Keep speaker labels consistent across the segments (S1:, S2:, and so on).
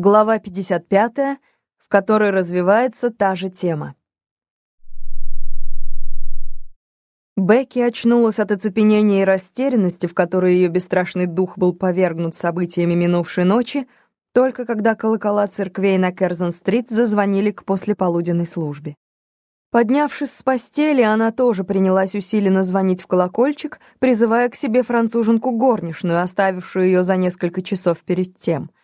S1: Глава 55, в которой развивается та же тема. Бекки очнулась от оцепенения и растерянности, в которой ее бесстрашный дух был повергнут событиями минувшей ночи, только когда колокола церквей на Керзон-стрит зазвонили к послеполуденной службе. Поднявшись с постели, она тоже принялась усиленно звонить в колокольчик, призывая к себе француженку горничную, оставившую ее за несколько часов перед тем —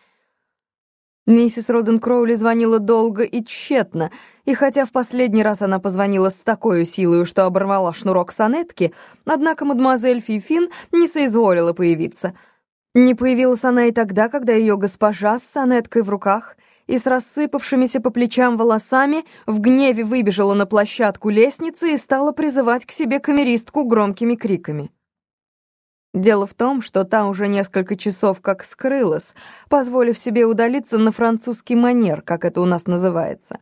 S1: Миссис Роден Кроули звонила долго и тщетно, и хотя в последний раз она позвонила с такой силой, что оборвала шнурок сонетки, однако мадемуазель Фифин не соизволила появиться. Не появилась она и тогда, когда ее госпожа с сонеткой в руках и с рассыпавшимися по плечам волосами в гневе выбежала на площадку лестницы и стала призывать к себе камеристку громкими криками. Дело в том, что та уже несколько часов как скрылась, позволив себе удалиться на французский манер, как это у нас называется.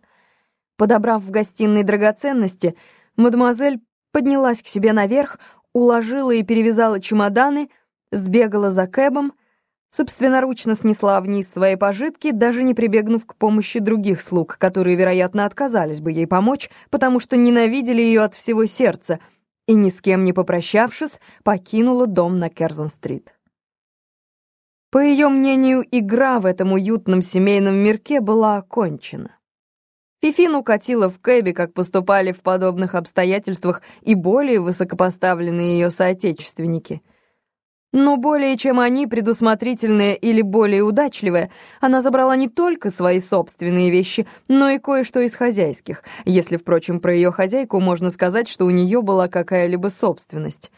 S1: Подобрав в гостиной драгоценности, мадемуазель поднялась к себе наверх, уложила и перевязала чемоданы, сбегала за кэбом, собственноручно снесла вниз свои пожитки, даже не прибегнув к помощи других слуг, которые, вероятно, отказались бы ей помочь, потому что ненавидели ее от всего сердца — и, ни с кем не попрощавшись, покинула дом на Керзон-стрит. По ее мнению, игра в этом уютном семейном мирке была окончена. Фифин укатила в кэбе, как поступали в подобных обстоятельствах и более высокопоставленные ее соотечественники — но более чем они, предусмотрительные или более удачливые, она забрала не только свои собственные вещи, но и кое-что из хозяйских, если, впрочем, про ее хозяйку можно сказать, что у нее была какая-либо собственность.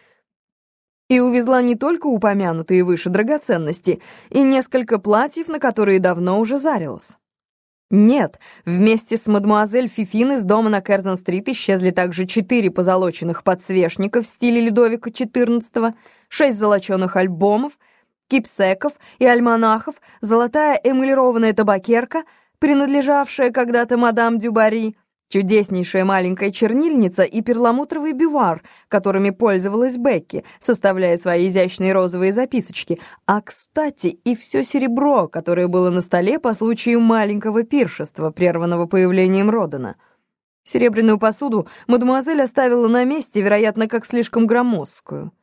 S1: И увезла не только упомянутые выше драгоценности, и несколько платьев, на которые давно уже зарилась. Нет, вместе с мадемуазель Фифин из дома на Керзон-стрит исчезли также четыре позолоченных подсвечника в стиле Людовика XIV, шесть золоченых альбомов, кипсеков и альманахов, золотая эмалированная табакерка, принадлежавшая когда-то мадам Дюбари, чудеснейшая маленькая чернильница и перламутровый бювар, которыми пользовалась Бекки, составляя свои изящные розовые записочки, а, кстати, и все серебро, которое было на столе по случаю маленького пиршества, прерванного появлением Родена. Серебряную посуду мадемуазель оставила на месте, вероятно, как слишком громоздкую.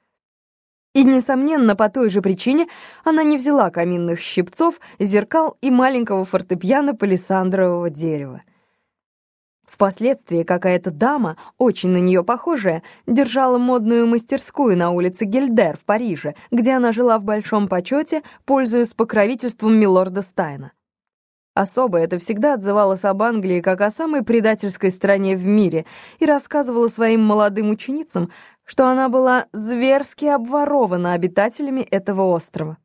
S1: И, несомненно, по той же причине она не взяла каминных щипцов, зеркал и маленького фортепиано палисандрового дерева. Впоследствии какая-то дама, очень на нее похожая, держала модную мастерскую на улице Гильдер в Париже, где она жила в большом почете, пользуясь покровительством милорда Стайна. Особо это всегда отзывалось об Англии как о самой предательской стране в мире и рассказывала своим молодым ученицам, что она была зверски обворована обитателями этого острова.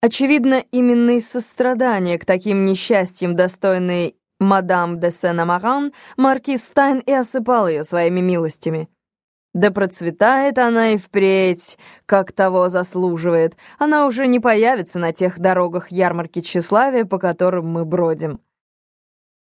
S1: Очевидно, именно из сострадания к таким несчастьям, достойной мадам де Сен-Амаран, маркиз Стайн и осыпал ее своими милостями. Да процветает она и впредь, как того заслуживает. Она уже не появится на тех дорогах ярмарки тщеславия, по которым мы бродим.